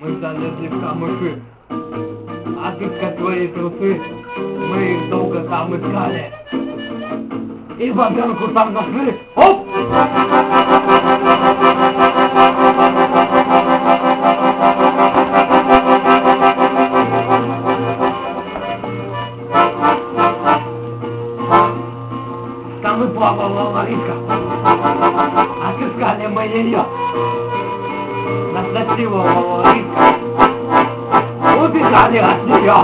Мы залезли в камыши. Отыскать твои трусы. Мы их долго там искали. И бабенку там нашли. Оп! Там и плавала Лариска. Отыскали мы ее. Нас насиловала Лариска. Убежали от нее.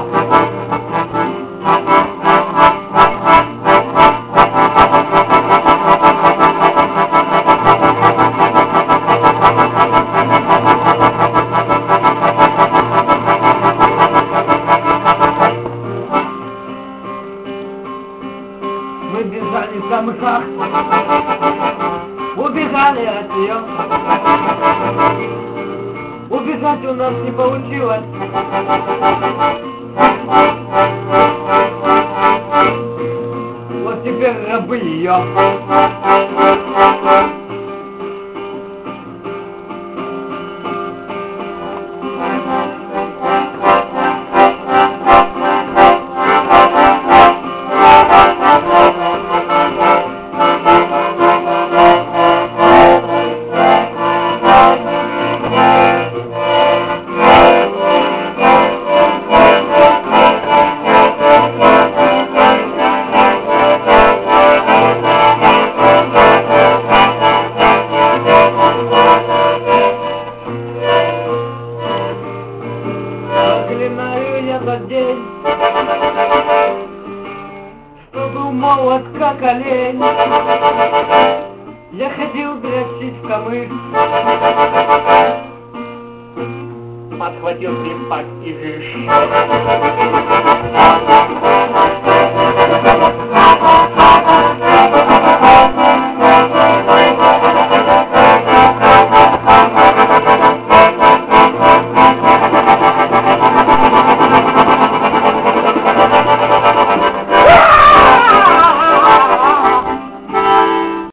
Мы бежали в камышах, убегали от нее. Убежать у нас не получилось. Вот теперь рабы ее. за день, Что был молод, как олень. Я ходил дрочить в камыш, Подхватил пимпак и жиж.